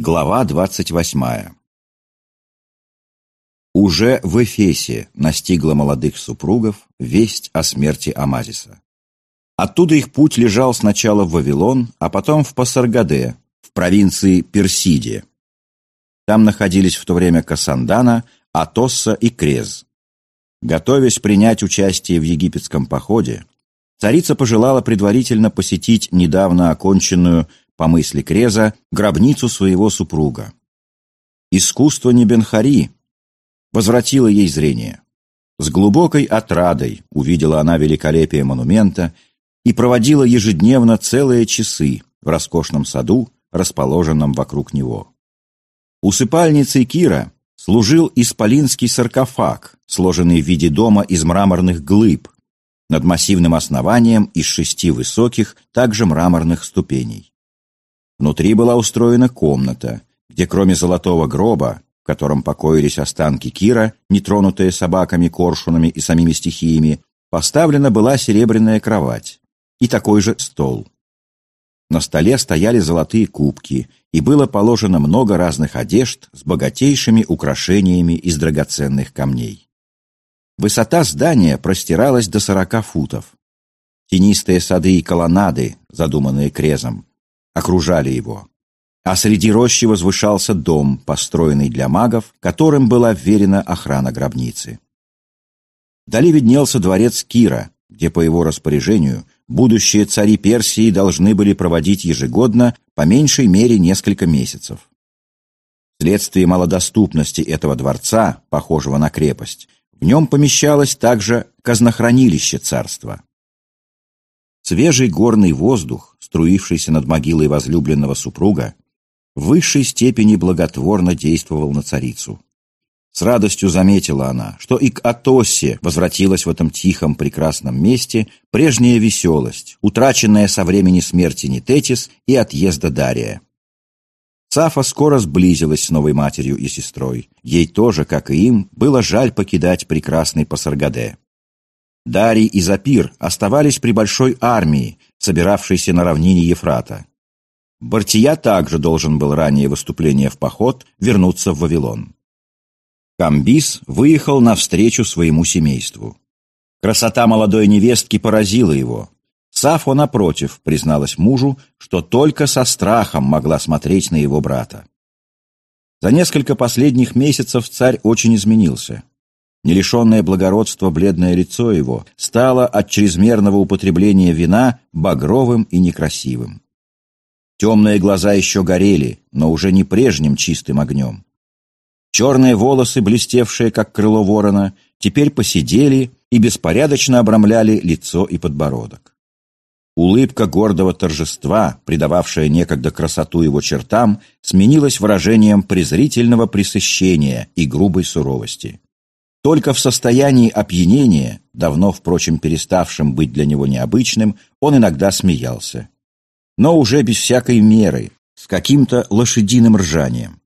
Глава 28. Уже в Эфесе настигла молодых супругов весть о смерти Амазиса. Оттуда их путь лежал сначала в Вавилон, а потом в Пасаргаде, в провинции Персидия. Там находились в то время Касандана, Атосса и Крез. Готовясь принять участие в египетском походе, царица пожелала предварительно посетить недавно оконченную по мысли Креза, гробницу своего супруга. Искусство Небенхари возвратило ей зрение. С глубокой отрадой увидела она великолепие монумента и проводила ежедневно целые часы в роскошном саду, расположенном вокруг него. Усыпальницей Кира служил исполинский саркофаг, сложенный в виде дома из мраморных глыб, над массивным основанием из шести высоких, также мраморных ступеней. Внутри была устроена комната, где кроме золотого гроба, в котором покоились останки Кира, нетронутые собаками, коршунами и самими стихиями, поставлена была серебряная кровать и такой же стол. На столе стояли золотые кубки, и было положено много разных одежд с богатейшими украшениями из драгоценных камней. Высота здания простиралась до сорока футов. Тенистые сады и колоннады, задуманные крезом, окружали его. А среди рощи возвышался дом, построенный для магов, которым была вверена охрана гробницы. Вдали виднелся дворец Кира, где по его распоряжению будущие цари Персии должны были проводить ежегодно по меньшей мере несколько месяцев. Вследствие малодоступности этого дворца, похожего на крепость, в нем помещалось также казнохранилище царства. Свежий горный воздух, струившийся над могилой возлюбленного супруга, в высшей степени благотворно действовал на царицу. С радостью заметила она, что и к Атосе возвратилась в этом тихом прекрасном месте прежняя веселость, утраченная со времени смерти Нететис и отъезда Дария. Сафа скоро сблизилась с новой матерью и сестрой. Ей тоже, как и им, было жаль покидать прекрасный Пасаргаде. Дарий и Запир оставались при большой армии, собиравшейся на равнине Ефрата. Бартия также должен был ранее выступления в поход вернуться в Вавилон. Камбис выехал навстречу своему семейству. Красота молодой невестки поразила его. Сафо, напротив, призналась мужу, что только со страхом могла смотреть на его брата. За несколько последних месяцев царь очень изменился. Нелишенное благородства бледное лицо его стало от чрезмерного употребления вина багровым и некрасивым. Темные глаза еще горели, но уже не прежним чистым огнем. Черные волосы, блестевшие, как крыло ворона, теперь посидели и беспорядочно обрамляли лицо и подбородок. Улыбка гордого торжества, придававшая некогда красоту его чертам, сменилась выражением презрительного пресыщения и грубой суровости. Только в состоянии опьянения, давно, впрочем, переставшим быть для него необычным, он иногда смеялся. Но уже без всякой меры, с каким-то лошадиным ржанием.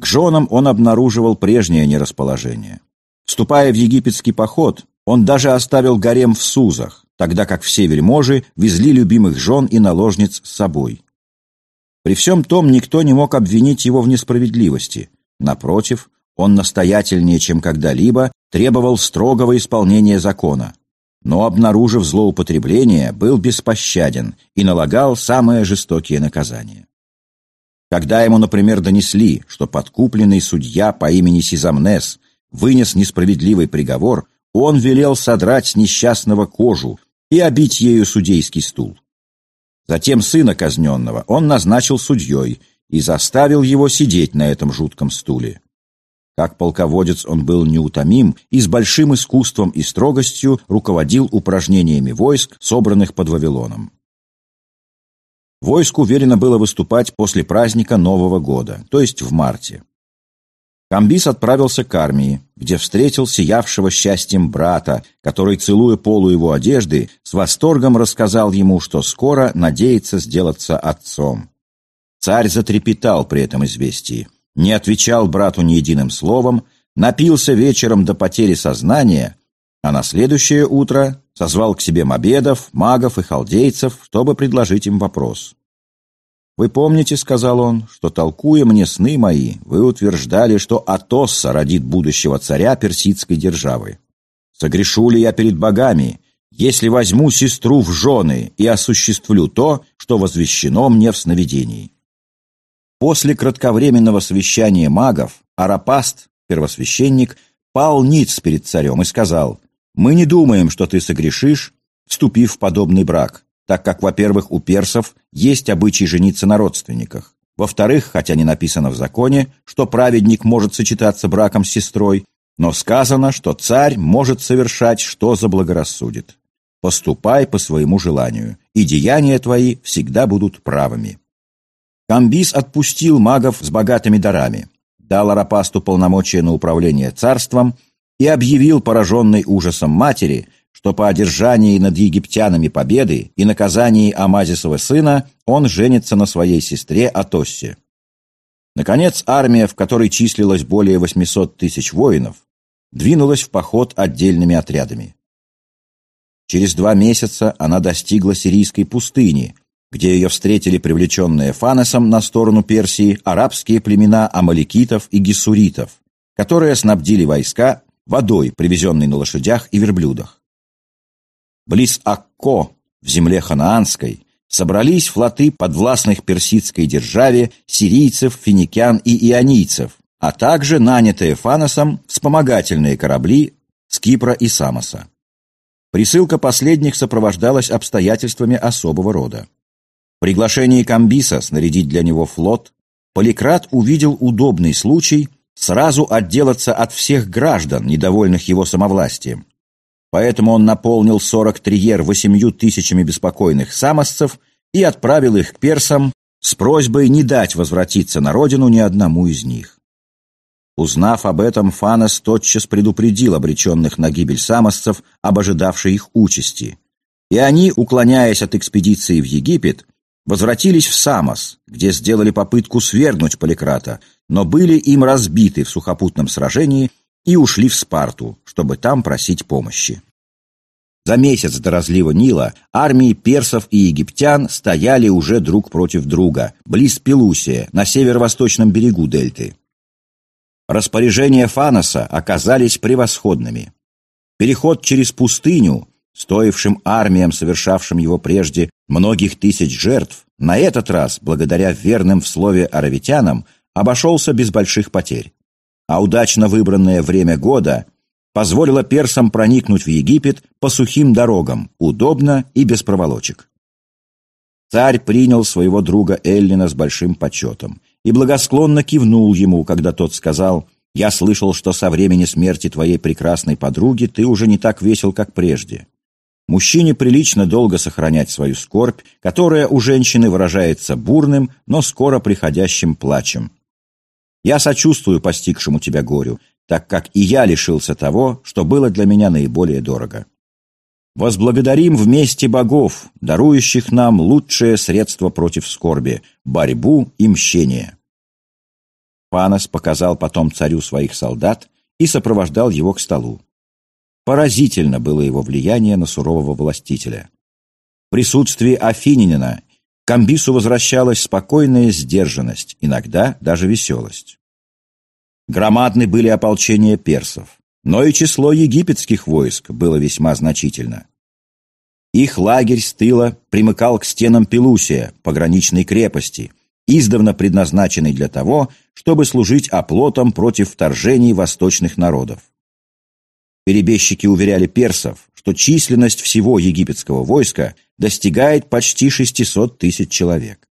К женам он обнаруживал прежнее нерасположение. Вступая в египетский поход, он даже оставил гарем в Сузах, тогда как все вельможи везли любимых жен и наложниц с собой. При всем том никто не мог обвинить его в несправедливости. Напротив, он настоятельнее, чем когда-либо, требовал строгого исполнения закона. Но, обнаружив злоупотребление, был беспощаден и налагал самые жестокие наказания. Когда ему, например, донесли, что подкупленный судья по имени Сизамнес вынес несправедливый приговор, он велел содрать с несчастного кожу и обить ею судейский стул. Затем сына казненного он назначил судьей и заставил его сидеть на этом жутком стуле. Как полководец он был неутомим и с большим искусством и строгостью руководил упражнениями войск, собранных под Вавилоном. Войску велено было выступать после праздника Нового года, то есть в марте. Камбис отправился к армии, где встретил сиявшего счастьем брата, который, целуя полу его одежды, с восторгом рассказал ему, что скоро надеется сделаться отцом. Царь затрепетал при этом известии не отвечал брату ни единым словом, напился вечером до потери сознания, а на следующее утро созвал к себе мобедов, магов и халдейцев, чтобы предложить им вопрос. «Вы помните, — сказал он, — что, толкуя мне сны мои, вы утверждали, что Атосса родит будущего царя персидской державы. Согрешу ли я перед богами, если возьму сестру в жены и осуществлю то, что возвещено мне в сновидении?» После кратковременного совещания магов Арапаст, первосвященник, пал ниц перед царем и сказал, «Мы не думаем, что ты согрешишь, вступив в подобный брак, так как, во-первых, у персов есть обычай жениться на родственниках. Во-вторых, хотя не написано в законе, что праведник может сочетаться браком с сестрой, но сказано, что царь может совершать, что заблагорассудит. Поступай по своему желанию, и деяния твои всегда будут правыми. Камбис отпустил магов с богатыми дарами, дал Арапасту полномочия на управление царством и объявил пораженной ужасом матери, что по одержании над египтянами победы и наказании Амазисова сына он женится на своей сестре Атоссе. Наконец, армия, в которой числилось более 800 тысяч воинов, двинулась в поход отдельными отрядами. Через два месяца она достигла сирийской пустыни, где ее встретили привлеченные Фанесом на сторону Персии арабские племена амаликитов и гессуритов, которые снабдили войска водой, привезенной на лошадях и верблюдах. Близ Акко, в земле ханаанской, собрались флоты подвластных персидской державе сирийцев, финикян и ионийцев, а также нанятые Фаносом вспомогательные корабли с Кипра и Самоса. Присылка последних сопровождалась обстоятельствами особого рода. Приглашение Камбиса снарядить для него флот, Поликрат увидел удобный случай сразу отделаться от всех граждан, недовольных его самовластием. Поэтому он наполнил сорок триер восемью тысячами беспокойных самосцев и отправил их к персам с просьбой не дать возвратиться на родину ни одному из них. Узнав об этом, Фанес тотчас предупредил обреченных на гибель самосцев об ожидавшей их участи. И они, уклоняясь от экспедиции в Египет, возвратились в Самос, где сделали попытку свергнуть Поликрата, но были им разбиты в сухопутном сражении и ушли в Спарту, чтобы там просить помощи. За месяц до разлива Нила армии персов и египтян стояли уже друг против друга, близ Пелусия, на северо-восточном берегу дельты. Распоряжения Фаноса оказались превосходными. Переход через пустыню, стоившим армиям, совершавшим его прежде, многих тысяч жертв, на этот раз, благодаря верным в слове аравитянам, обошелся без больших потерь а удачно выбранное время года позволило персам проникнуть в Египет по сухим дорогам, удобно и без проволочек. Царь принял своего друга Эллина с большим почетом и благосклонно кивнул ему, когда тот сказал «Я слышал, что со времени смерти твоей прекрасной подруги ты уже не так весел, как прежде». Мужчине прилично долго сохранять свою скорбь, которая у женщины выражается бурным, но скоро приходящим плачем. Я сочувствую постигшему тебя горю, так как и я лишился того, что было для меня наиболее дорого. Возблагодарим вместе богов, дарующих нам лучшее средство против скорби – борьбу и мщение. Панос показал потом царю своих солдат и сопровождал его к столу. Поразительно было его влияние на сурового властителя. В присутствии Афининина Камбису возвращалась спокойная сдержанность, иногда даже веселость. Громадны были ополчения персов, но и число египетских войск было весьма значительно. Их лагерь с тыла примыкал к стенам Пелусия, пограничной крепости, издавна предназначенной для того, чтобы служить оплотом против вторжений восточных народов. Перебежчики уверяли персов, что численность всего египетского войска достигает почти 600 тысяч человек.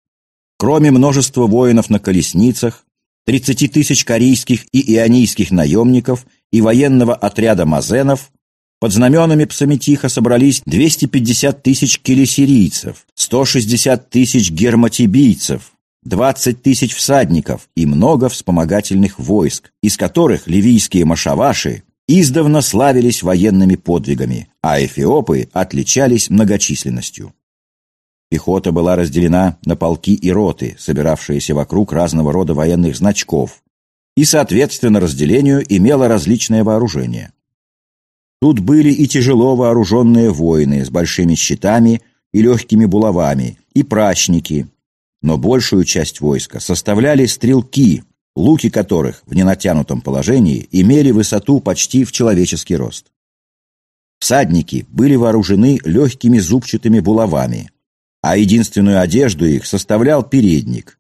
Кроме множества воинов на колесницах, 30 тысяч корейских и ионийских наемников и военного отряда мазенов, под знаменами Псаметиха собрались 250 тысяч келесирийцев, 160 тысяч герматибийцев, 20 тысяч всадников и много вспомогательных войск, из которых ливийские машаваши издавна славились военными подвигами, а эфиопы отличались многочисленностью. Пехота была разделена на полки и роты, собиравшиеся вокруг разного рода военных значков, и, соответственно, разделению имела различное вооружение. Тут были и тяжело вооруженные воины с большими щитами и легкими булавами, и прачники, но большую часть войска составляли стрелки, луки которых в ненатянутом положении имели высоту почти в человеческий рост. Всадники были вооружены легкими зубчатыми булавами, а единственную одежду их составлял передник.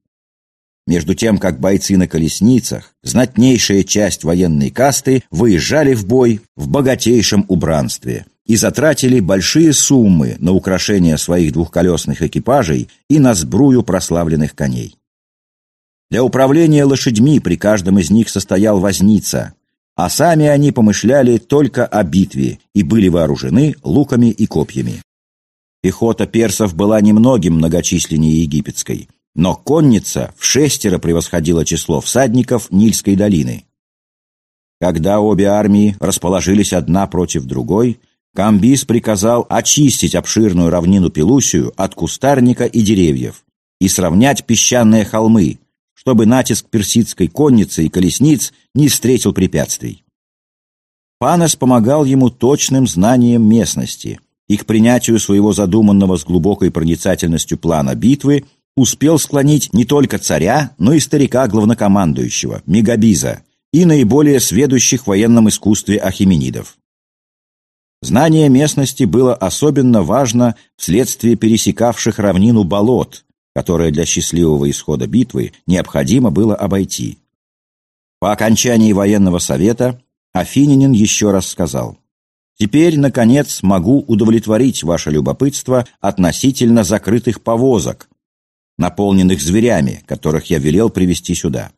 Между тем, как бойцы на колесницах, знатнейшая часть военной касты выезжали в бой в богатейшем убранстве и затратили большие суммы на украшение своих двухколесных экипажей и на сбрую прославленных коней. Для управления лошадьми при каждом из них состоял возница, а сами они помышляли только о битве и были вооружены луками и копьями. Пехота персов была немногим многочисленнее египетской, но конница в шестеро превосходила число всадников Нильской долины. Когда обе армии расположились одна против другой, Камбис приказал очистить обширную равнину Пелусию от кустарника и деревьев и сравнять песчаные холмы, чтобы натиск персидской конницы и колесниц не встретил препятствий. Панес помогал ему точным знанием местности и к принятию своего задуманного с глубокой проницательностью плана битвы успел склонить не только царя, но и старика-главнокомандующего, Мегабиза, и наиболее сведущих в военном искусстве ахименидов. Знание местности было особенно важно вследствие пересекавших равнину болот, которое для счастливого исхода битвы необходимо было обойти. По окончании военного совета Афининин еще раз сказал, «Теперь, наконец, могу удовлетворить ваше любопытство относительно закрытых повозок, наполненных зверями, которых я велел привести сюда.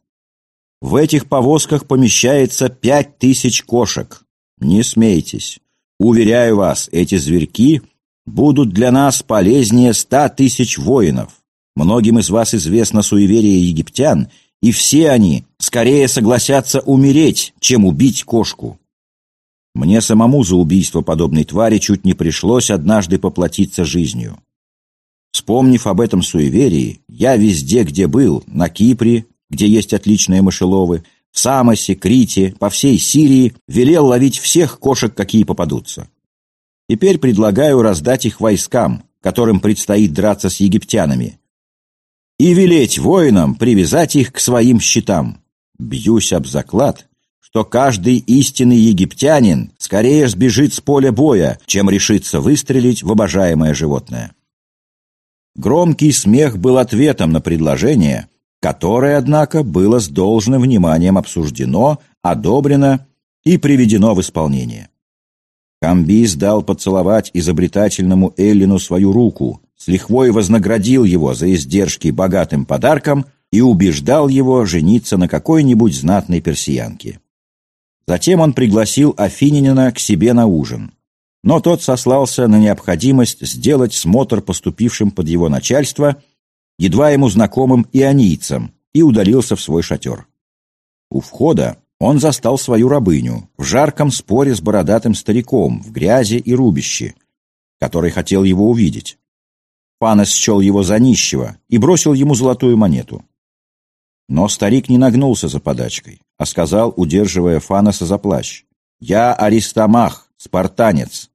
В этих повозках помещается пять тысяч кошек. Не смейтесь. Уверяю вас, эти зверьки будут для нас полезнее ста тысяч воинов. Многим из вас известно суеверие египтян, и все они скорее согласятся умереть, чем убить кошку. Мне самому за убийство подобной твари чуть не пришлось однажды поплатиться жизнью. Вспомнив об этом суеверии, я везде, где был, на Кипре, где есть отличные мышеловы, в Самосе, Крите, по всей Сирии, велел ловить всех кошек, какие попадутся. Теперь предлагаю раздать их войскам, которым предстоит драться с египтянами, и велеть воинам привязать их к своим щитам. Бьюсь об заклад, что каждый истинный египтянин скорее сбежит с поля боя, чем решится выстрелить в обожаемое животное. Громкий смех был ответом на предложение, которое, однако, было с должным вниманием обсуждено, одобрено и приведено в исполнение. Камбис дал поцеловать изобретательному Эллину свою руку, с лихвой вознаградил его за издержки богатым подарком и убеждал его жениться на какой-нибудь знатной персиянке. Затем он пригласил Афининина к себе на ужин. Но тот сослался на необходимость сделать смотр поступившим под его начальство, едва ему знакомым ионийцам, и удалился в свой шатер. У входа он застал свою рабыню в жарком споре с бородатым стариком в грязи и рубище, который хотел его увидеть. Панес счел его за нищего и бросил ему золотую монету. Но старик не нагнулся за подачкой, а сказал, удерживая Фанеса за плащ, «Я Аристомах, спартанец».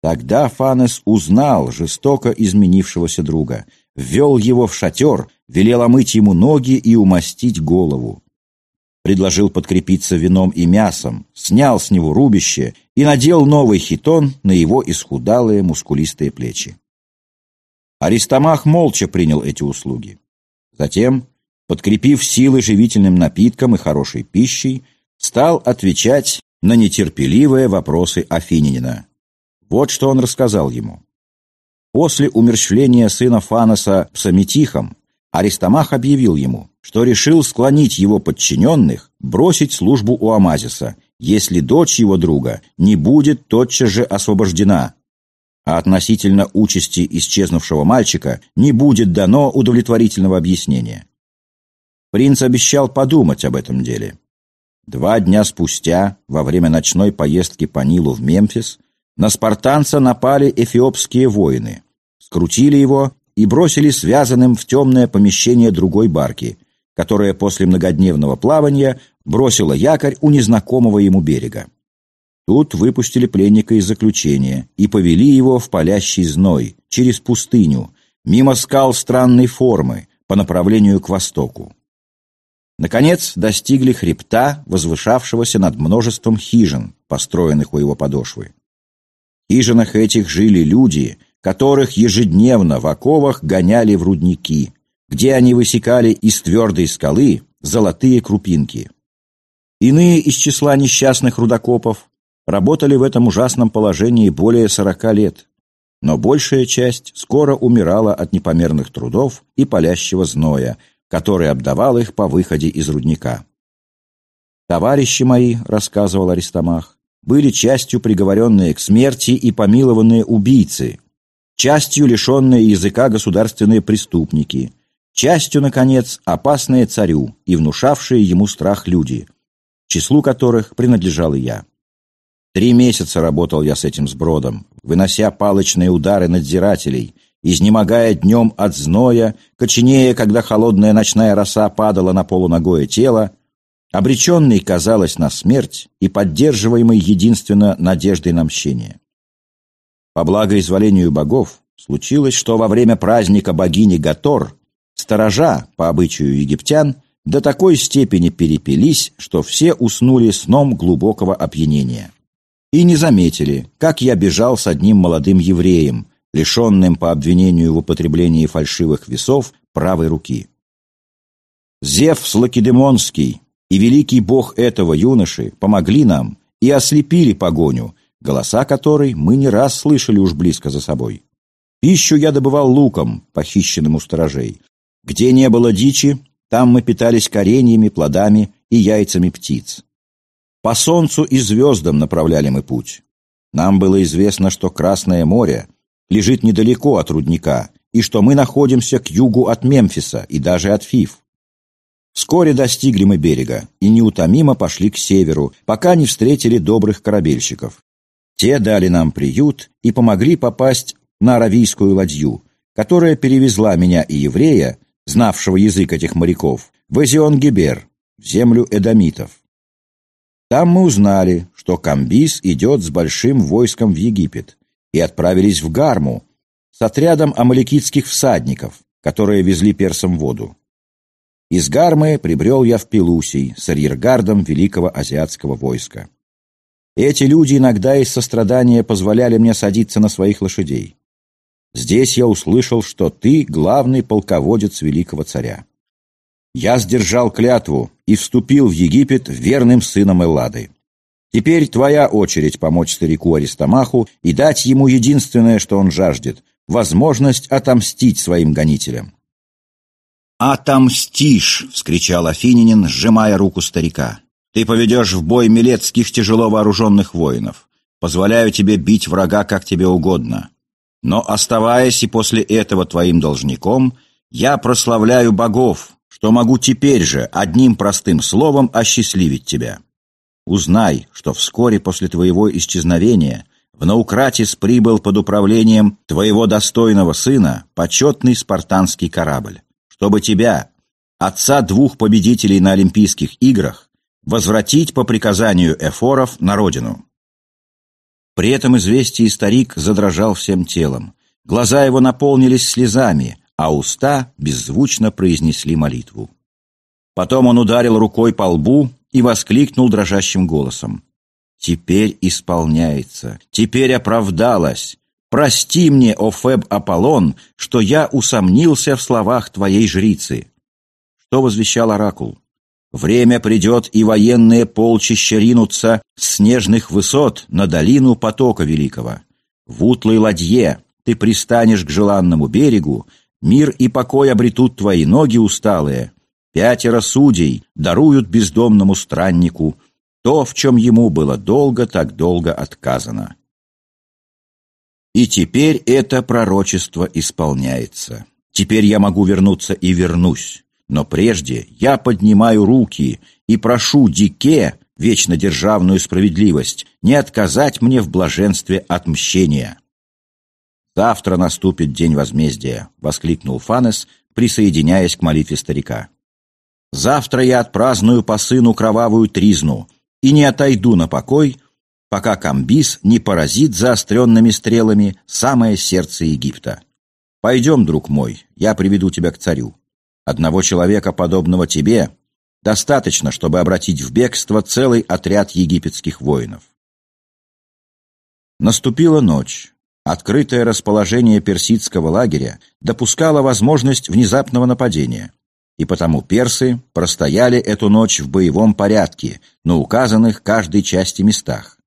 Тогда Фанес узнал жестоко изменившегося друга, ввел его в шатер, велел омыть ему ноги и умастить голову. Предложил подкрепиться вином и мясом, снял с него рубище и надел новый хитон на его исхудалые мускулистые плечи. Аристомах молча принял эти услуги. Затем, подкрепив силы живительным напитком и хорошей пищей, стал отвечать на нетерпеливые вопросы Афининина. Вот что он рассказал ему. После умерщвления сына Фаноса Псаметихом Аристомах объявил ему, что решил склонить его подчиненных бросить службу у Амазиса, если дочь его друга не будет тотчас же освобождена, а относительно участи исчезнувшего мальчика не будет дано удовлетворительного объяснения. Принц обещал подумать об этом деле. Два дня спустя, во время ночной поездки по Нилу в Мемфис, на спартанца напали эфиопские воины, скрутили его и бросили связанным в темное помещение другой барки, которая после многодневного плавания бросила якорь у незнакомого ему берега. Тут выпустили пленника из заключения и повели его в палящий зной, через пустыню, мимо скал странной формы по направлению к востоку. Наконец достигли хребта, возвышавшегося над множеством хижин, построенных у его подошвы. В хижинах этих жили люди, которых ежедневно в оковах гоняли в рудники, где они высекали из твердой скалы золотые крупинки. Иные из числа несчастных рудокопов работали в этом ужасном положении более сорока лет, но большая часть скоро умирала от непомерных трудов и палящего зноя, который обдавал их по выходе из рудника. «Товарищи мои», — рассказывал Аристомах, были частью приговоренные к смерти и помилованные убийцы, частью лишенные языка государственные преступники, частью, наконец, опасные царю и внушавшие ему страх люди, числу которых принадлежал и я. Три месяца работал я с этим сбродом, вынося палочные удары надзирателей, изнемогая днем от зноя, коченея, когда холодная ночная роса падала на полуногое тело, обреченный, казалось, на смерть и поддерживаемый единственно надеждой на мщение. По благоизволению богов случилось, что во время праздника богини Гатор сторожа, по обычаю египтян, до такой степени перепились, что все уснули сном глубокого опьянения. И не заметили, как я бежал с одним молодым евреем, лишенным по обвинению в употреблении фальшивых весов правой руки. Зевс Лакедемонский и великий бог этого юноши помогли нам и ослепили погоню, голоса которой мы не раз слышали уж близко за собой. Пищу я добывал луком, похищенным у сторожей. Где не было дичи, там мы питались кореньями, плодами и яйцами птиц. По солнцу и звездам направляли мы путь. Нам было известно, что Красное море лежит недалеко от рудника, и что мы находимся к югу от Мемфиса и даже от Фив. Вскоре достигли мы берега и неутомимо пошли к северу, пока не встретили добрых корабельщиков. Те дали нам приют и помогли попасть на аравийскую ладью, которая перевезла меня и еврея, знавшего язык этих моряков, в Эзион-Гебер, в землю эдомитов. Там мы узнали, что Камбис идет с большим войском в Египет, и отправились в Гарму с отрядом амаликитских всадников, которые везли персам воду. Из Гармы прибрел я в Пелусий с арьергардом великого азиатского войска. Эти люди иногда из сострадания позволяли мне садиться на своих лошадей. Здесь я услышал, что ты главный полководец великого царя. Я сдержал клятву и вступил в Египет верным сыном Эллады. Теперь твоя очередь помочь старику Аристомаху и дать ему единственное, что он жаждет — возможность отомстить своим гонителям. «Отомстишь!» — вскричал Афининин, сжимая руку старика. «Ты поведешь в бой милецких тяжело вооруженных воинов. Позволяю тебе бить врага, как тебе угодно. Но, оставаясь и после этого твоим должником, я прославляю богов, что могу теперь же одним простым словом осчастливить тебя. Узнай, что вскоре после твоего исчезновения в Наукратис прибыл под управлением твоего достойного сына почетный спартанский корабль, чтобы тебя, отца двух победителей на Олимпийских играх, возвратить по приказанию эфоров на родину. При этом известие старик задрожал всем телом. Глаза его наполнились слезами, а уста беззвучно произнесли молитву. Потом он ударил рукой по лбу и воскликнул дрожащим голосом. «Теперь исполняется, теперь оправдалась. Прости мне, о Феб Аполлон, что я усомнился в словах твоей жрицы». Что возвещал оракул? Время придет, и военные полчища ринутся с снежных высот на долину потока великого. В утлой ладье ты пристанешь к желанному берегу, мир и покой обретут твои ноги усталые. Пятеро судей даруют бездомному страннику то, в чем ему было долго так долго отказано. И теперь это пророчество исполняется. Теперь я могу вернуться и вернусь. Но прежде я поднимаю руки и прошу Дике, вечно державную справедливость, не отказать мне в блаженстве отмщения. «Завтра наступит день возмездия», — воскликнул Фанес, присоединяясь к молитве старика. «Завтра я отпраздную по сыну кровавую тризну и не отойду на покой, пока Камбис не поразит заостренными стрелами самое сердце Египта». Пойдем, друг мой, я приведу тебя к царю. Одного человека, подобного тебе, достаточно, чтобы обратить в бегство целый отряд египетских воинов. Наступила ночь. Открытое расположение персидского лагеря допускало возможность внезапного нападения, и потому персы простояли эту ночь в боевом порядке на указанных каждой части местах.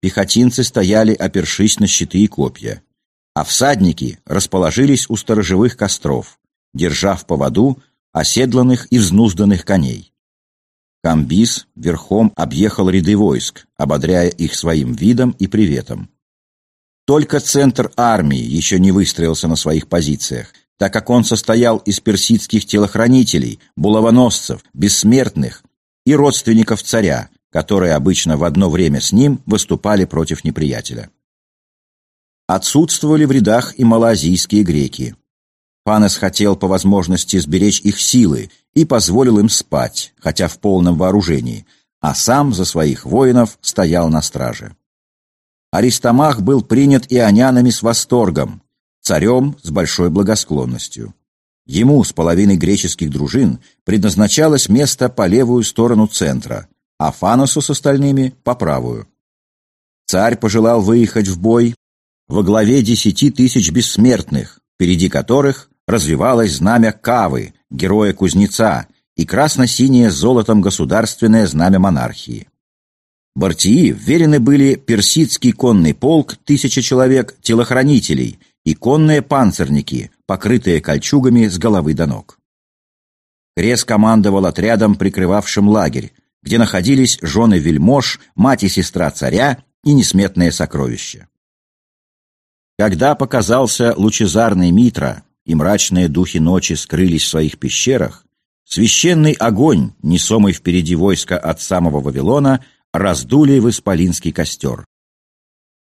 Пехотинцы стояли, опершись на щиты и копья, а всадники расположились у сторожевых костров, держа в поводу оседланных и взнузданных коней. Камбис верхом объехал ряды войск, ободряя их своим видом и приветом. Только центр армии еще не выстроился на своих позициях, так как он состоял из персидских телохранителей, булавоносцев, бессмертных и родственников царя, которые обычно в одно время с ним выступали против неприятеля. Отсутствовали в рядах и малоазийские греки. Панес хотел по возможности сберечь их силы и позволил им спать, хотя в полном вооружении, а сам за своих воинов стоял на страже. Аристомах был принят ионянами с восторгом, царем с большой благосклонностью. Ему с половиной греческих дружин предназначалось место по левую сторону центра, а Фаносу с остальными — по правую. Царь пожелал выехать в бой во главе десяти тысяч бессмертных, впереди которых развивалось знамя Кавы, героя-кузнеца, и красно-синее золотом государственное знамя монархии. Бартии вверены были персидский конный полк, тысяча человек, телохранителей, и конные панцирники, покрытые кольчугами с головы до ног. Крес командовал отрядом, прикрывавшим лагерь, где находились жены вельмож, мать и сестра царя и несметные сокровища. Когда показался лучезарный Митра, и мрачные духи ночи скрылись в своих пещерах, священный огонь, несомый впереди войска от самого Вавилона, раздули в исполинский костер.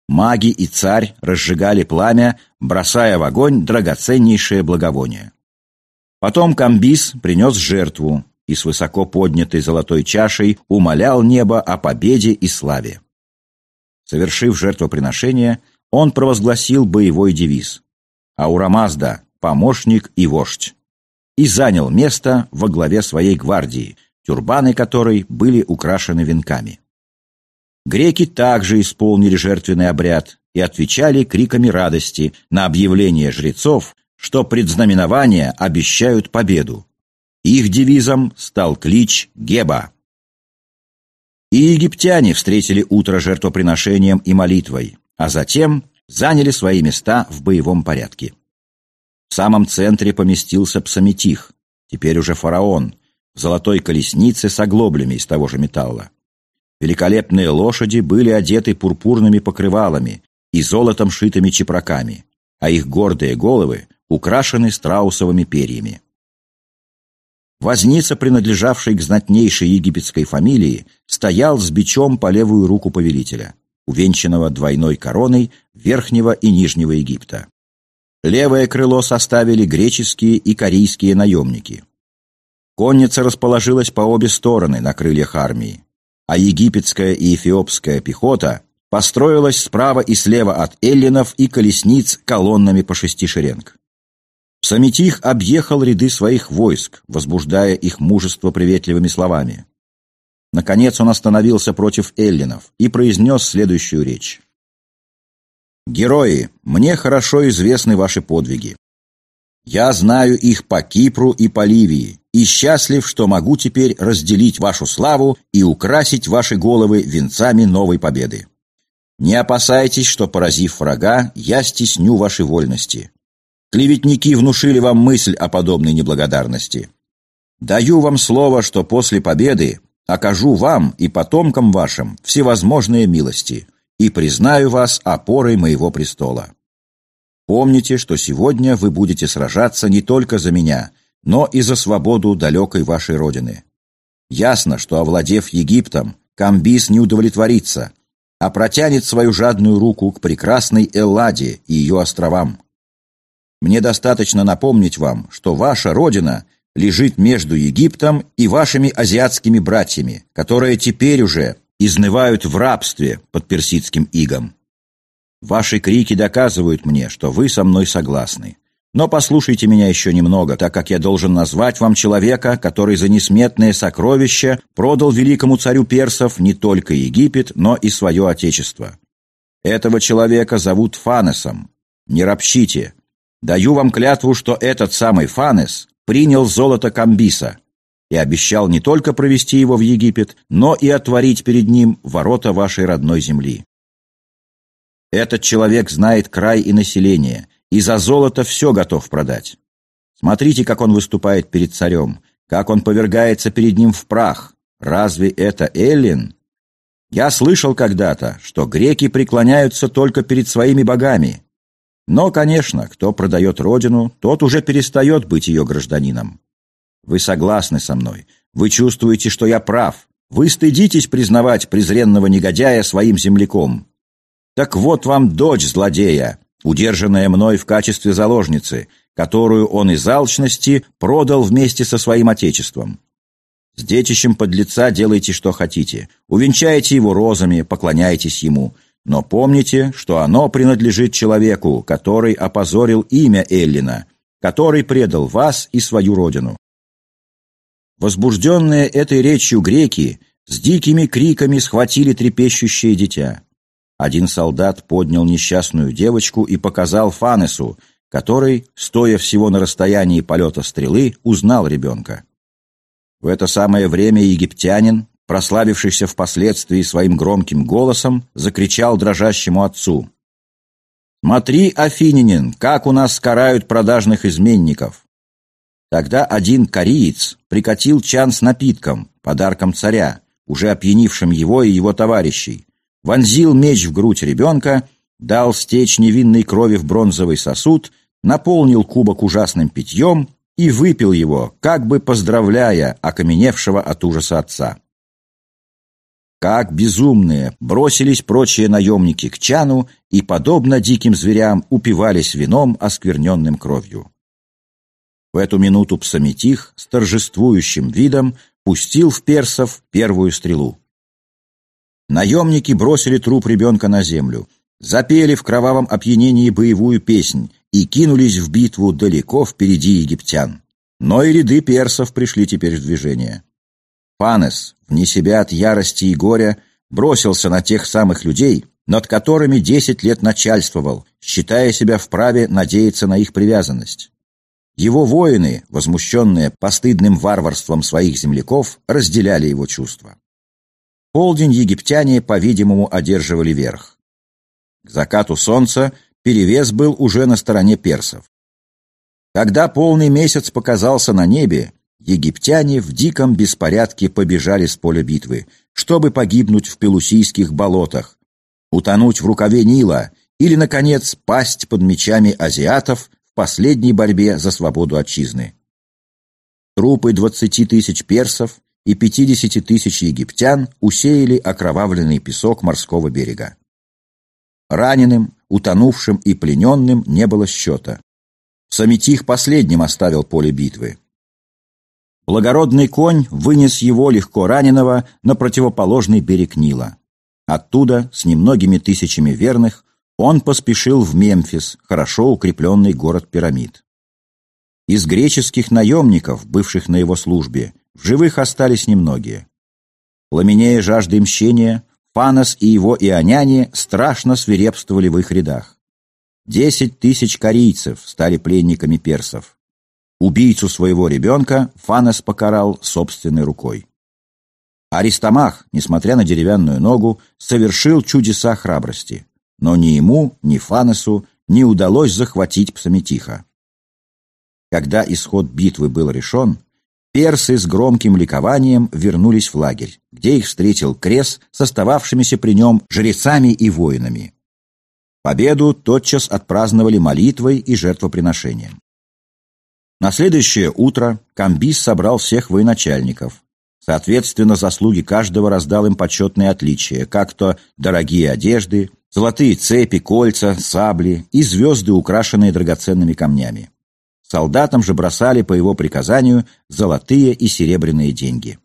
Маги и царь разжигали пламя, бросая в огонь драгоценнейшее благовоние. Потом Камбис принес жертву и с высоко поднятой золотой чашей умолял небо о победе и славе. Совершив жертвоприношение, он провозгласил боевой девиз «Аурамазда, помощник и вождь» и занял место во главе своей гвардии, тюрбаны которой были украшены венками. Греки также исполнили жертвенный обряд и отвечали криками радости на объявление жрецов, что предзнаменования обещают победу. Их девизом стал клич «Геба». И египтяне встретили утро жертвоприношением и молитвой, а затем заняли свои места в боевом порядке. В самом центре поместился Псаметих, теперь уже фараон, в золотой колеснице с оглоблями из того же металла. Великолепные лошади были одеты пурпурными покрывалами и золотом шитыми чепраками, а их гордые головы украшены страусовыми перьями. Возница, принадлежавший к знатнейшей египетской фамилии, стоял с бичом по левую руку повелителя, увенчанного двойной короной Верхнего и Нижнего Египта. Левое крыло составили греческие и корейские наемники. Конница расположилась по обе стороны на крыльях армии а египетская и эфиопская пехота построилась справа и слева от эллинов и колесниц колоннами по шести шеренг. Псаметих объехал ряды своих войск, возбуждая их мужество приветливыми словами. Наконец он остановился против эллинов и произнес следующую речь. «Герои, мне хорошо известны ваши подвиги. Я знаю их по Кипру и по Ливии, и счастлив, что могу теперь разделить вашу славу и украсить ваши головы венцами новой победы. Не опасайтесь, что, поразив врага, я стесню ваши вольности. Клеветники внушили вам мысль о подобной неблагодарности. Даю вам слово, что после победы окажу вам и потомкам вашим всевозможные милости и признаю вас опорой моего престола. Помните, что сегодня вы будете сражаться не только за меня, но и за свободу далекой вашей родины. Ясно, что, овладев Египтом, Камбис не удовлетворится, а протянет свою жадную руку к прекрасной Элладе и ее островам. Мне достаточно напомнить вам, что ваша родина лежит между Египтом и вашими азиатскими братьями, которые теперь уже изнывают в рабстве под персидским игом. Ваши крики доказывают мне, что вы со мной согласны. Но послушайте меня еще немного, так как я должен назвать вам человека, который за несметные сокровища продал великому царю персов не только Египет, но и свое отечество. Этого человека зовут Фанесом. Не ропщите. Даю вам клятву, что этот самый Фанес принял золото Камбиса и обещал не только провести его в Египет, но и отворить перед ним ворота вашей родной земли. Этот человек знает край и население, и за золото все готов продать. Смотрите, как он выступает перед царем, как он повергается перед ним в прах. Разве это Эллин? Я слышал когда-то, что греки преклоняются только перед своими богами. Но, конечно, кто продает родину, тот уже перестает быть ее гражданином. Вы согласны со мной. Вы чувствуете, что я прав. Вы стыдитесь признавать презренного негодяя своим земляком. Так вот вам дочь злодея, удержанная мной в качестве заложницы, которую он из алчности продал вместе со своим отечеством. С детищем подлеца делайте, что хотите. Увенчайте его розами, поклоняйтесь ему. Но помните, что оно принадлежит человеку, который опозорил имя Эллина, который предал вас и свою родину. Возбужденные этой речью греки с дикими криками схватили трепещущее дитя. Один солдат поднял несчастную девочку и показал Фанесу, который, стоя всего на расстоянии полета стрелы, узнал ребенка. В это самое время египтянин, прославившийся впоследствии своим громким голосом, закричал дрожащему отцу. «Смотри, Афининин, как у нас карают продажных изменников!» Тогда один кореец прикатил чан с напитком, подарком царя, уже опьянившим его и его товарищей, вонзил меч в грудь ребенка, дал стечь невинной крови в бронзовый сосуд, наполнил кубок ужасным питьем и выпил его, как бы поздравляя окаменевшего от ужаса отца. Как безумные бросились прочие наемники к чану и, подобно диким зверям, упивались вином, оскверненным кровью. В эту минуту Псаметих с торжествующим видом пустил в персов первую стрелу. Наемники бросили труп ребенка на землю, запели в кровавом опьянении боевую песнь и кинулись в битву далеко впереди египтян. Но и ряды персов пришли теперь в движение. Панес, вне себя от ярости и горя, бросился на тех самых людей, над которыми десять лет начальствовал, считая себя вправе надеяться на их привязанность. Его воины, возмущенные постыдным варварством своих земляков, разделяли его чувства полдень египтяне, по-видимому, одерживали верх. К закату солнца перевес был уже на стороне персов. Когда полный месяц показался на небе, египтяне в диком беспорядке побежали с поля битвы, чтобы погибнуть в пелусийских болотах, утонуть в рукаве Нила или, наконец, пасть под мечами азиатов в последней борьбе за свободу отчизны. Трупы двадцати тысяч персов и 50 тысяч египтян усеяли окровавленный песок морского берега. Раненым, утонувшим и плененным не было счета. Самитих последним оставил поле битвы. Благородный конь вынес его легко раненого на противоположный берег Нила. Оттуда, с немногими тысячами верных, он поспешил в Мемфис, хорошо укрепленный город пирамид. Из греческих наемников, бывших на его службе, в живых остались немногие. Пламенея жаждой мщения, Фанос и его ионяне страшно свирепствовали в их рядах. Десять тысяч корейцев стали пленниками персов. Убийцу своего ребенка Фанос покарал собственной рукой. Аристомах, несмотря на деревянную ногу, совершил чудеса храбрости, но ни ему, ни Фаносу не удалось захватить Псаметиха. Когда исход битвы был решен, Персы с громким ликованием вернулись в лагерь, где их встретил Крес с остававшимися при нем жрецами и воинами. Победу тотчас отпраздновали молитвой и жертвоприношением. На следующее утро Камбис собрал всех военачальников. Соответственно, заслуги каждого раздал им почетные отличия, как то дорогие одежды, золотые цепи, кольца, сабли и звезды, украшенные драгоценными камнями. Солдатам же бросали по его приказанию золотые и серебряные деньги.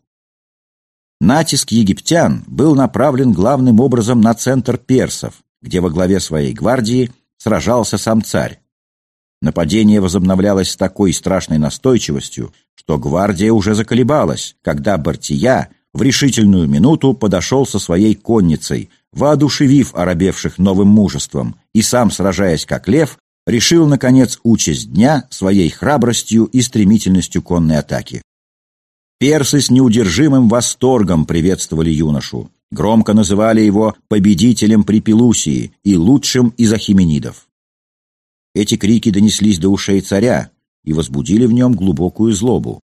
Натиск египтян был направлен главным образом на центр персов, где во главе своей гвардии сражался сам царь. Нападение возобновлялось с такой страшной настойчивостью, что гвардия уже заколебалась, когда Бартия в решительную минуту подошел со своей конницей, воодушевив оробевших новым мужеством, и сам, сражаясь как лев, решил, наконец, участь дня своей храбростью и стремительностью конной атаки. Персы с неудержимым восторгом приветствовали юношу, громко называли его победителем при Пелусии и лучшим из ахименидов. Эти крики донеслись до ушей царя и возбудили в нем глубокую злобу.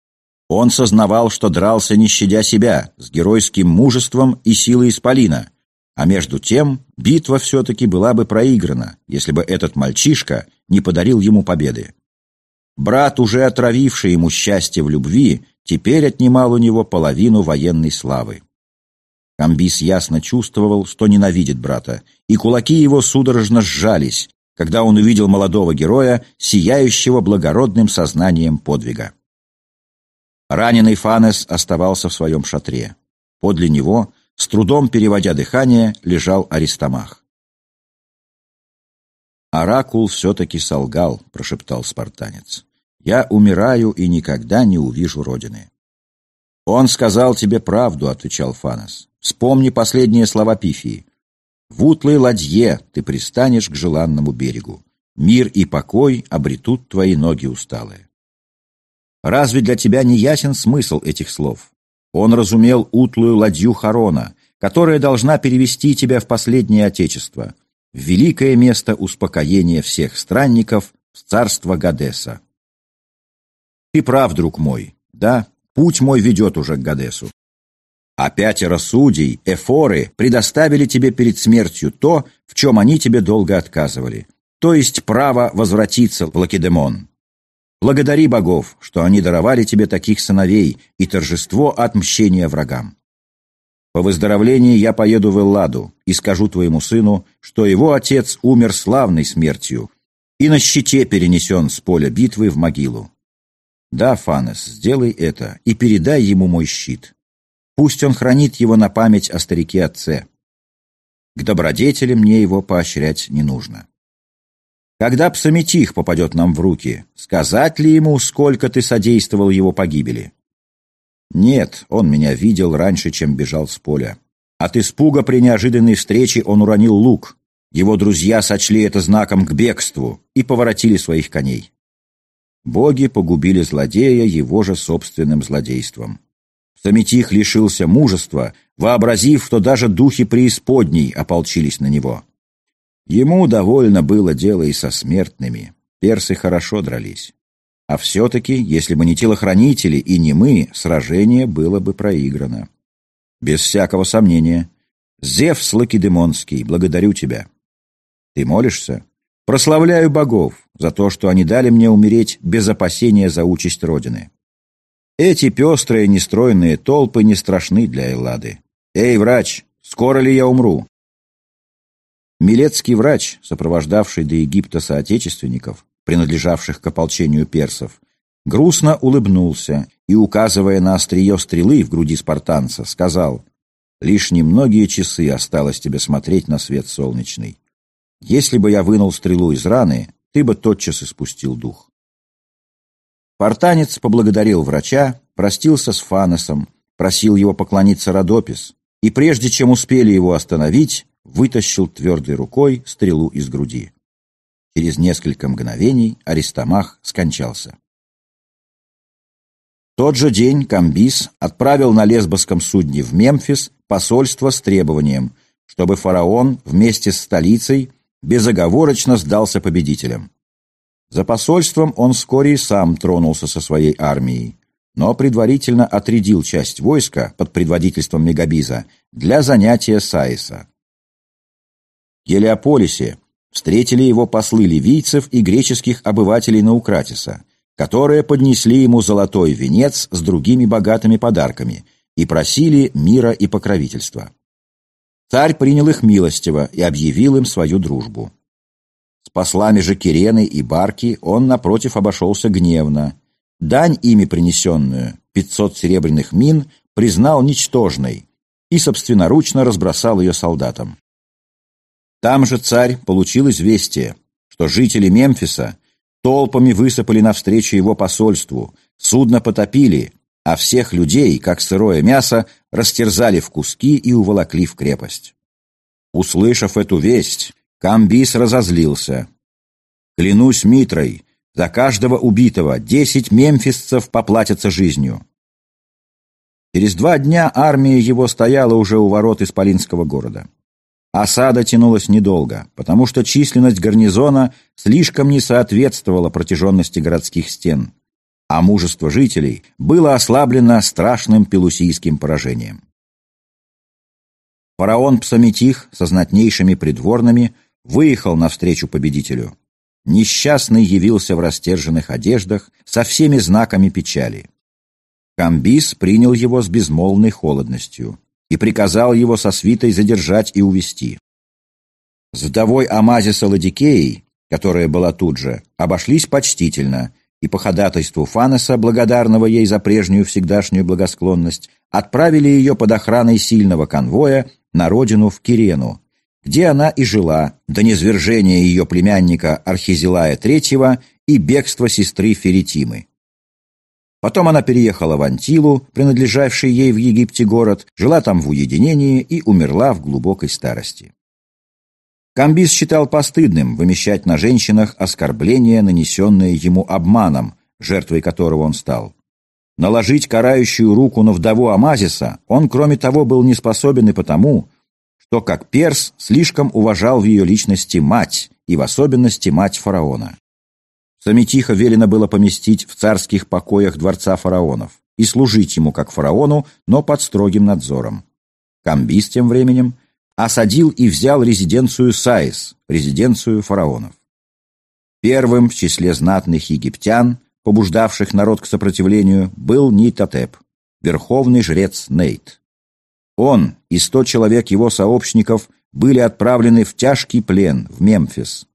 Он сознавал, что дрался не щадя себя, с геройским мужеством и силой исполина, а между тем битва все-таки была бы проиграна, если бы этот мальчишка не подарил ему победы. Брат, уже отравивший ему счастье в любви, теперь отнимал у него половину военной славы. Камбис ясно чувствовал, что ненавидит брата, и кулаки его судорожно сжались, когда он увидел молодого героя, сияющего благородным сознанием подвига. Раненый Фанес оставался в своем шатре. Подле него, с трудом переводя дыхание, лежал Аристомах. «Оракул все-таки солгал», — прошептал спартанец. «Я умираю и никогда не увижу Родины». «Он сказал тебе правду», — отвечал Фанес. «Вспомни последние слова Пифии. В утлой ладье ты пристанешь к желанному берегу. Мир и покой обретут твои ноги усталые. Разве для тебя не ясен смысл этих слов? Он разумел утлую ладью Харона, которая должна перевести тебя в последнее отечество, в великое место успокоения всех странников, в царство Гадеса. Ты прав, друг мой, да, путь мой ведет уже к Гадесу. А пятеро судей, эфоры, предоставили тебе перед смертью то, в чем они тебе долго отказывали, то есть право возвратиться в Лакедемон. Благодари богов, что они даровали тебе таких сыновей и торжество отмщения врагам. По выздоровлении я поеду в Элладу и скажу твоему сыну, что его отец умер славной смертью и на щите перенесен с поля битвы в могилу. Да, Фанес, сделай это и передай ему мой щит. Пусть он хранит его на память о старике-отце. К добродетели мне его поощрять не нужно. Когда Псаметих попадет нам в руки, сказать ли ему, сколько ты содействовал его погибели? Нет, он меня видел раньше, чем бежал с поля. От испуга при неожиданной встрече он уронил лук. Его друзья сочли это знаком к бегству и поворотили своих коней. Боги погубили злодея его же собственным злодейством. Самитих лишился мужества, вообразив, что даже духи преисподней ополчились на него. Ему довольно было дело и со смертными. Персы хорошо дрались. А все-таки, если бы не телохранители и не мы, сражение было бы проиграно. Без всякого сомнения. Зевс Лакедемонский, благодарю тебя. Ты молишься? Прославляю богов за то, что они дали мне умереть без опасения за участь Родины. Эти пестрые, нестройные толпы не страшны для Эллады. «Эй, врач, скоро ли я умру?» Милецкий врач, сопровождавший до Египта соотечественников, принадлежавших к ополчению персов, грустно улыбнулся и, указывая на острие стрелы в груди спартанца, сказал, «Лишь немногие часы осталось тебе смотреть на свет солнечный. Если бы я вынул стрелу из раны, ты бы тотчас испустил дух». Спартанец поблагодарил врача, простился с Фаносом, просил его поклониться Родопис, и прежде чем успели его остановить, вытащил твердой рукой стрелу из груди. Через несколько мгновений Аристомах скончался. Тот же день Камбис отправил на лесбосском судне в Мемфис посольство с требованием, чтобы фараон вместе с столицей безоговорочно сдался победителям. За посольством он вскоре и сам тронулся со своей армией, но предварительно отрядил часть войска под предводительством Мегабиза для занятия Саиса. Гелиополисе встретили его послы ливийцев и греческих обывателей Наукратиса, которые поднесли ему золотой венец с другими богатыми подарками и просили мира и покровительства. Царь принял их милостиво и объявил им свою дружбу. С послами же Кирены и Барки он, напротив, обошелся гневно. Дань ими принесенную, пятьсот серебряных мин, признал ничтожной и собственноручно разбросал ее солдатам. Там же царь получил известие, что жители Мемфиса толпами высыпали навстречу его посольству, судно потопили, а всех людей, как сырое мясо, растерзали в куски и уволокли в крепость. Услышав эту весть, Камбис разозлился. «Клянусь Митрой, за каждого убитого десять мемфисцев поплатятся жизнью». Через два дня армия его стояла уже у ворот Исполинского города. Осада тянулась недолго, потому что численность гарнизона слишком не соответствовала протяженности городских стен, а мужество жителей было ослаблено страшным пелусийским поражением. Фараон Псаметих со знатнейшими придворными выехал навстречу победителю. Несчастный явился в растерженных одеждах со всеми знаками печали. Камбис принял его с безмолвной холодностью и приказал его со свитой задержать и увести. С вдовой Амазиса Ладикеей, которая была тут же, обошлись почтительно, и по ходатайству Фанеса, благодарного ей за прежнюю всегдашнюю благосклонность, отправили ее под охраной сильного конвоя на родину в Кирену, где она и жила до низвержения ее племянника Архизилая III и бегства сестры Феритимы. Потом она переехала в Антилу, принадлежавший ей в Египте город, жила там в уединении и умерла в глубокой старости. Камбис считал постыдным вымещать на женщинах оскорбления, нанесенные ему обманом, жертвой которого он стал. Наложить карающую руку на вдову Амазиса он, кроме того, был не способен и потому, что, как перс, слишком уважал в ее личности мать, и в особенности мать фараона. Самитиха велено было поместить в царских покоях дворца фараонов и служить ему как фараону, но под строгим надзором. Камбис тем временем осадил и взял резиденцию Саис, резиденцию фараонов. Первым в числе знатных египтян, побуждавших народ к сопротивлению, был Нитотеп, верховный жрец Нейт. Он и сто человек его сообщников были отправлены в тяжкий плен в Мемфис,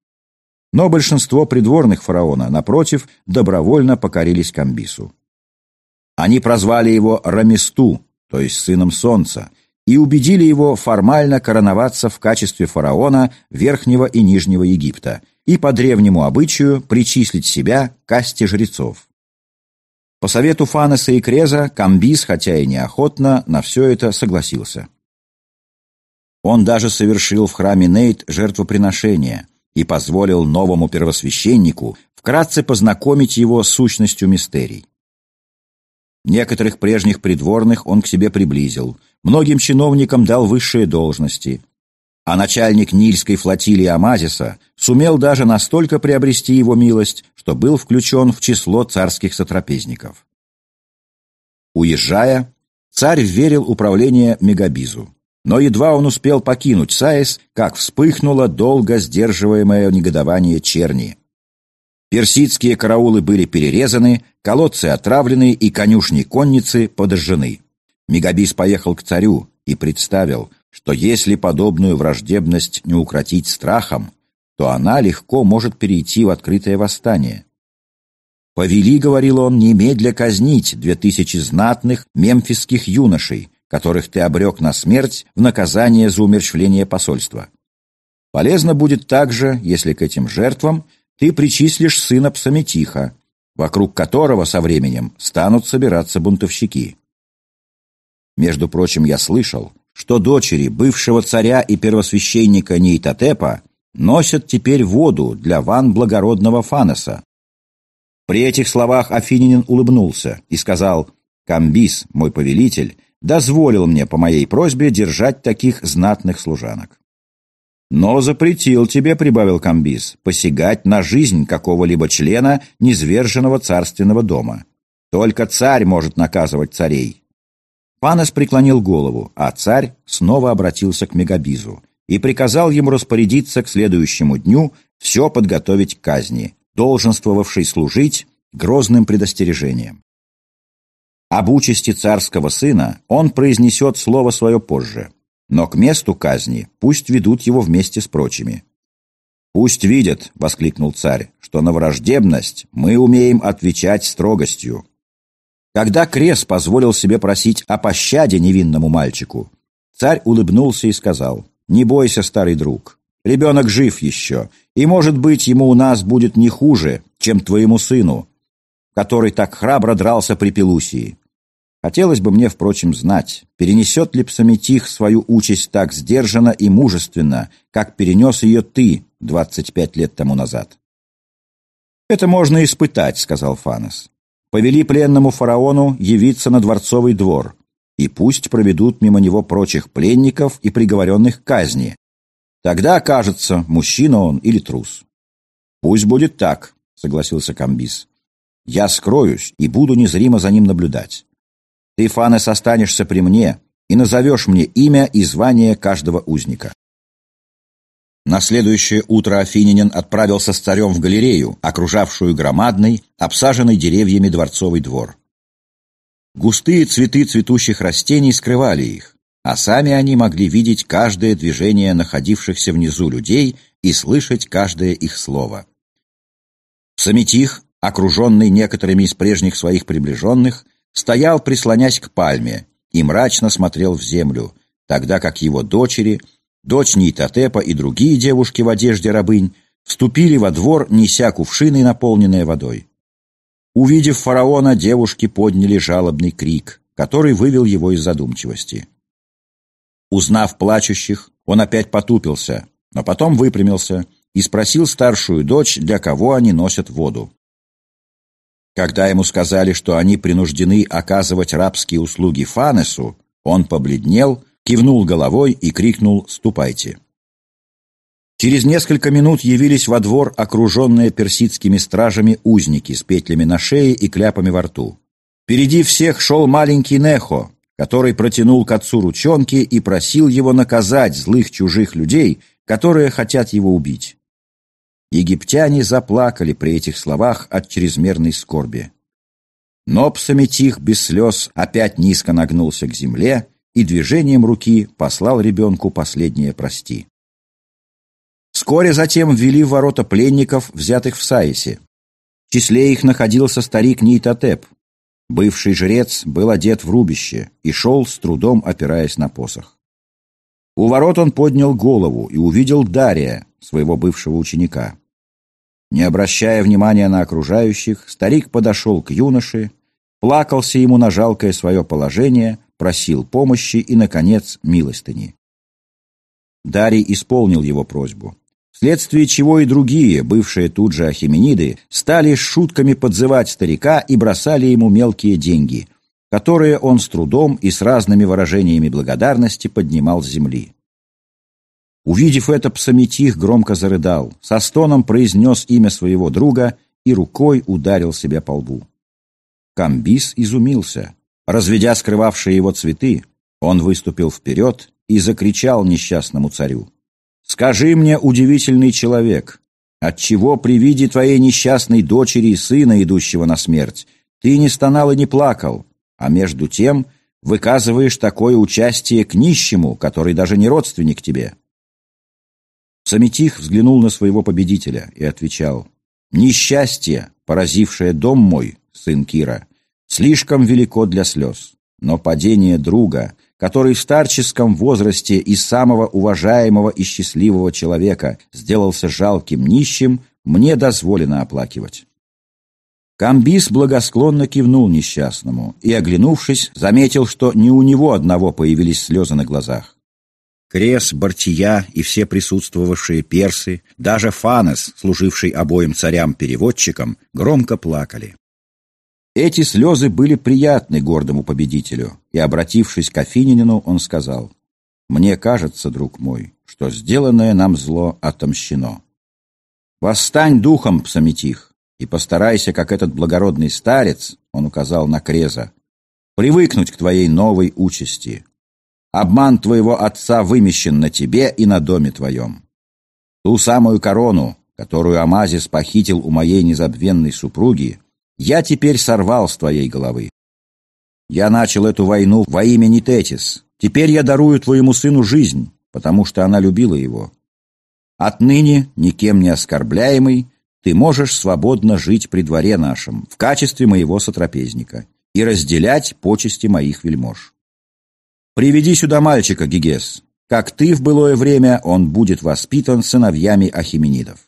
но большинство придворных фараона, напротив, добровольно покорились Камбису. Они прозвали его Рамисту, то есть сыном солнца, и убедили его формально короноваться в качестве фараона Верхнего и Нижнего Египта и по древнему обычаю причислить себя к касте жрецов. По совету Фанеса и Креза Камбис, хотя и неохотно, на все это согласился. Он даже совершил в храме Нейт жертвоприношение – и позволил новому первосвященнику вкратце познакомить его с сущностью мистерий. Некоторых прежних придворных он к себе приблизил, многим чиновникам дал высшие должности, а начальник Нильской флотилии Амазиса сумел даже настолько приобрести его милость, что был включен в число царских сотрапезников. Уезжая, царь верил управление Мегабизу. Но едва он успел покинуть Саис, как вспыхнуло долго сдерживаемое негодование черни. Персидские караулы были перерезаны, колодцы отравлены и конюшни конницы подожжены. Мегабис поехал к царю и представил, что если подобную враждебность не укротить страхом, то она легко может перейти в открытое восстание. «Повели, — говорил он, — немедля казнить две тысячи знатных мемфисских юношей, которых ты обрек на смерть в наказание за умерщвление посольства. Полезно будет также, если к этим жертвам ты причислишь сына Псаметиха, вокруг которого со временем станут собираться бунтовщики. Между прочим, я слышал, что дочери бывшего царя и первосвященника Нейтатепа носят теперь воду для ван благородного Фанеса. При этих словах Афининин улыбнулся и сказал, «Камбис, мой повелитель, дозволил мне по моей просьбе держать таких знатных служанок. «Но запретил тебе, — прибавил Камбис, — посягать на жизнь какого-либо члена низверженного царственного дома. Только царь может наказывать царей». Панос преклонил голову, а царь снова обратился к Мегабизу и приказал ему распорядиться к следующему дню все подготовить к казни, долженствовавшей служить грозным предостережением. Об участи царского сына он произнесет слово свое позже, но к месту казни пусть ведут его вместе с прочими. «Пусть видят», — воскликнул царь, — «что на враждебность мы умеем отвечать строгостью». Когда Крес позволил себе просить о пощаде невинному мальчику, царь улыбнулся и сказал, «Не бойся, старый друг, Ребенок жив еще, и, может быть, ему у нас будет не хуже, чем твоему сыну, который так храбро дрался при Пелусии. Хотелось бы мне, впрочем, знать, перенесет ли Псаметих свою участь так сдержанно и мужественно, как перенес ее ты двадцать пять лет тому назад. «Это можно испытать», — сказал Фанес. «Повели пленному фараону явиться на дворцовый двор, и пусть проведут мимо него прочих пленников и приговоренных к казни. Тогда окажется, мужчина он или трус». «Пусть будет так», — согласился Камбис. «Я скроюсь и буду незримо за ним наблюдать. Ты, Фанес, останешься при мне и назовешь мне имя и звание каждого узника». На следующее утро Афининин отправился с царем в галерею, окружавшую громадный, обсаженный деревьями дворцовый двор. Густые цветы цветущих растений скрывали их, а сами они могли видеть каждое движение находившихся внизу людей и слышать каждое их слово. Самитих, окруженный некоторыми из прежних своих приближенных, стоял, прислонясь к пальме, и мрачно смотрел в землю, тогда как его дочери, дочь Нейтотепа и другие девушки в одежде рабынь, вступили во двор, неся кувшины, наполненные водой. Увидев фараона, девушки подняли жалобный крик, который вывел его из задумчивости. Узнав плачущих, он опять потупился, но потом выпрямился и спросил старшую дочь, для кого они носят воду. Когда ему сказали, что они принуждены оказывать рабские услуги Фанесу, он побледнел, кивнул головой и крикнул «Ступайте!». Через несколько минут явились во двор окруженные персидскими стражами узники с петлями на шее и кляпами во рту. Впереди всех шел маленький Нехо, который протянул к отцу ручонки и просил его наказать злых чужих людей, которые хотят его убить. Египтяне заплакали при этих словах от чрезмерной скорби. Но Псаметих без слез опять низко нагнулся к земле и движением руки послал ребенку последнее «прости». Вскоре затем ввели в ворота пленников, взятых в Саисе. В числе их находился старик Нейтотеп. Бывший жрец был одет в рубище и шел, с трудом опираясь на посох. У ворот он поднял голову и увидел Дария, своего бывшего ученика. Не обращая внимания на окружающих, старик подошел к юноше, плакался ему на жалкое свое положение, просил помощи и, наконец, милостыни. Дарий исполнил его просьбу, вследствие чего и другие, бывшие тут же ахимениды, стали шутками подзывать старика и бросали ему мелкие деньги, которые он с трудом и с разными выражениями благодарности поднимал с земли. Увидев это, Псаметих громко зарыдал, со стоном произнес имя своего друга и рукой ударил себя по лбу. Камбис изумился. Разведя скрывавшие его цветы, он выступил вперед и закричал несчастному царю. «Скажи мне, удивительный человек, отчего при виде твоей несчастной дочери и сына, идущего на смерть, ты не стонал и не плакал, а между тем выказываешь такое участие к нищему, который даже не родственник тебе?» Самитих взглянул на своего победителя и отвечал, «Несчастье, поразившее дом мой, сын Кира, слишком велико для слез, но падение друга, который в старческом возрасте из самого уважаемого и счастливого человека сделался жалким нищим, мне дозволено оплакивать». Камбис благосклонно кивнул несчастному и, оглянувшись, заметил, что не у него одного появились слезы на глазах. Крес, Бартия и все присутствовавшие персы, даже Фанес, служивший обоим царям переводчиком, громко плакали. Эти слезы были приятны гордому победителю, и, обратившись к Афининину, он сказал, «Мне кажется, друг мой, что сделанное нам зло отомщено. Восстань духом, Псаметих, и постарайся, как этот благородный старец, он указал на Креза, привыкнуть к твоей новой участи, Обман твоего отца вымещен на тебе и на доме твоем. Ту самую корону, которую Амазис похитил у моей незабвенной супруги, я теперь сорвал с твоей головы. Я начал эту войну во имя Нитетис. Теперь я дарую твоему сыну жизнь, потому что она любила его. Отныне, никем не оскорбляемый, ты можешь свободно жить при дворе нашем в качестве моего сотрапезника и разделять почести моих вельмож. «Приведи сюда мальчика, Гигес, Как ты в былое время, он будет воспитан сыновьями Ахименидов.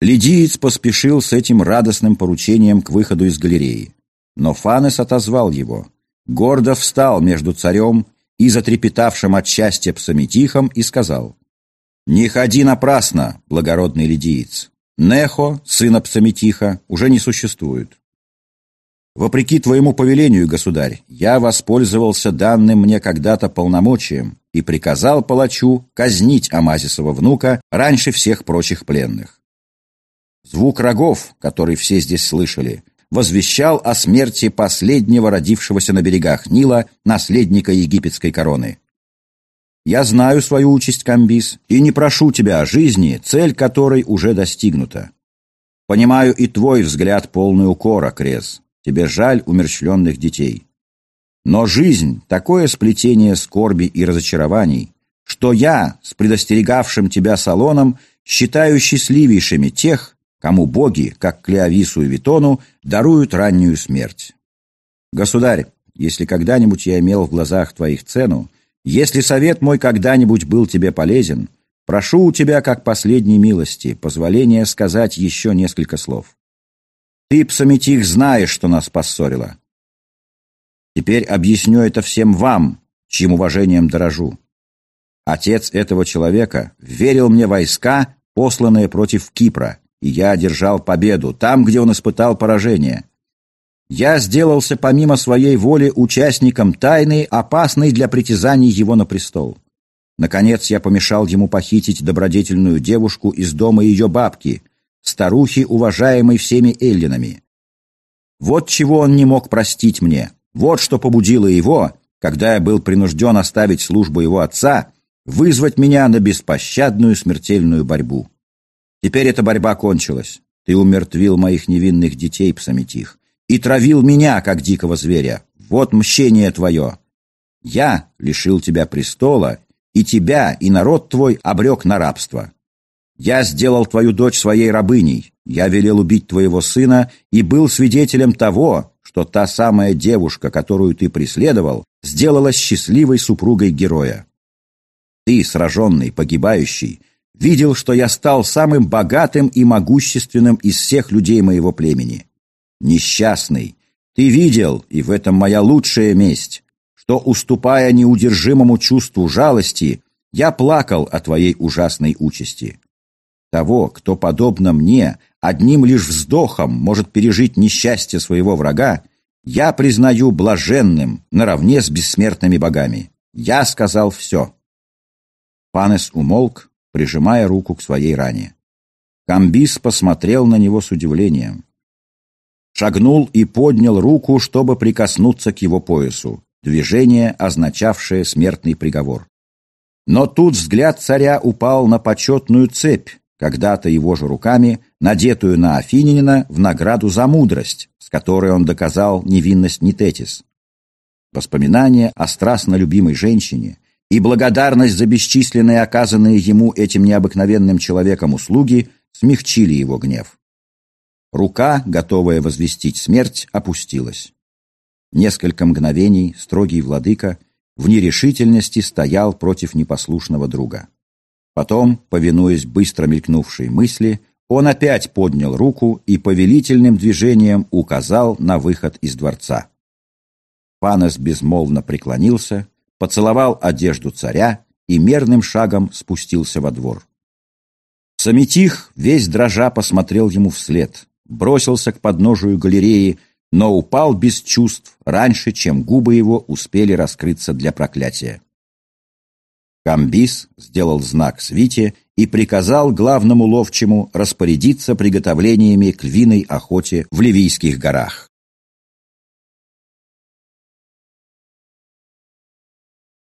Лидиец поспешил с этим радостным поручением к выходу из галереи. Но Фанес отозвал его. Гордо встал между царем и затрепетавшим от счастья псаметихом и сказал, «Не ходи напрасно, благородный лидиец. Нехо, сына псаметиха, уже не существует. Вопреки твоему повелению, государь, я воспользовался данным мне когда-то полномочием и приказал палачу казнить Амазисова внука раньше всех прочих пленных. Звук рогов, который все здесь слышали, возвещал о смерти последнего родившегося на берегах Нила наследника египетской короны. Я знаю свою участь, Камбис, и не прошу тебя о жизни, цель которой уже достигнута. Понимаю и твой взгляд полный укора, Крез. Тебе жаль умерщвленных детей. Но жизнь — такое сплетение скорби и разочарований, что я, с предостерегавшим тебя салоном, считаю счастливейшими тех, кому боги, как Клеовису и Витону, даруют раннюю смерть. Государь, если когда-нибудь я имел в глазах твоих цену, если совет мой когда-нибудь был тебе полезен, прошу у тебя, как последней милости, позволения сказать еще несколько слов. Ты, Псаметих, знаешь, что нас поссорило. Теперь объясню это всем вам, чьим уважением дорожу. Отец этого человека верил мне войска, посланные против Кипра, и я одержал победу там, где он испытал поражение. Я сделался помимо своей воли участником тайны, опасной для притязаний его на престол. Наконец я помешал ему похитить добродетельную девушку из дома ее бабки, старухи, уважаемой всеми эллинами. Вот чего он не мог простить мне, вот что побудило его, когда я был принужден оставить службу его отца, вызвать меня на беспощадную смертельную борьбу. Теперь эта борьба кончилась. Ты умертвил моих невинных детей, Псаметих, и травил меня, как дикого зверя. Вот мщение твое. Я лишил тебя престола, и тебя, и народ твой обрек на рабство. Я сделал твою дочь своей рабыней, я велел убить твоего сына и был свидетелем того, что та самая девушка, которую ты преследовал, сделалась счастливой супругой героя. Ты, сраженный, погибающий, видел, что я стал самым богатым и могущественным из всех людей моего племени. Несчастный, ты видел, и в этом моя лучшая месть, что, уступая неудержимому чувству жалости, я плакал о твоей ужасной участи. Того, кто, подобно мне, одним лишь вздохом может пережить несчастье своего врага, я признаю блаженным наравне с бессмертными богами. Я сказал все. Панес умолк, прижимая руку к своей ране. Камбис посмотрел на него с удивлением. Шагнул и поднял руку, чтобы прикоснуться к его поясу, движение, означавшее смертный приговор. Но тут взгляд царя упал на почетную цепь, когда-то его же руками, надетую на Афининина в награду за мудрость, с которой он доказал невинность Нитетис. Воспоминания о страстно любимой женщине и благодарность за бесчисленные оказанные ему этим необыкновенным человеком услуги смягчили его гнев. Рука, готовая возвестить смерть, опустилась. Несколько мгновений строгий владыка в нерешительности стоял против непослушного друга. Потом, повинуясь быстро мелькнувшей мысли, он опять поднял руку и повелительным движением указал на выход из дворца. Панес безмолвно преклонился, поцеловал одежду царя и мерным шагом спустился во двор. Самитих весь дрожа посмотрел ему вслед, бросился к подножию галереи, но упал без чувств раньше, чем губы его успели раскрыться для проклятия. Камбис сделал знак свите и приказал главному ловчему распорядиться приготовлениями к львиной охоте в Ливийских горах.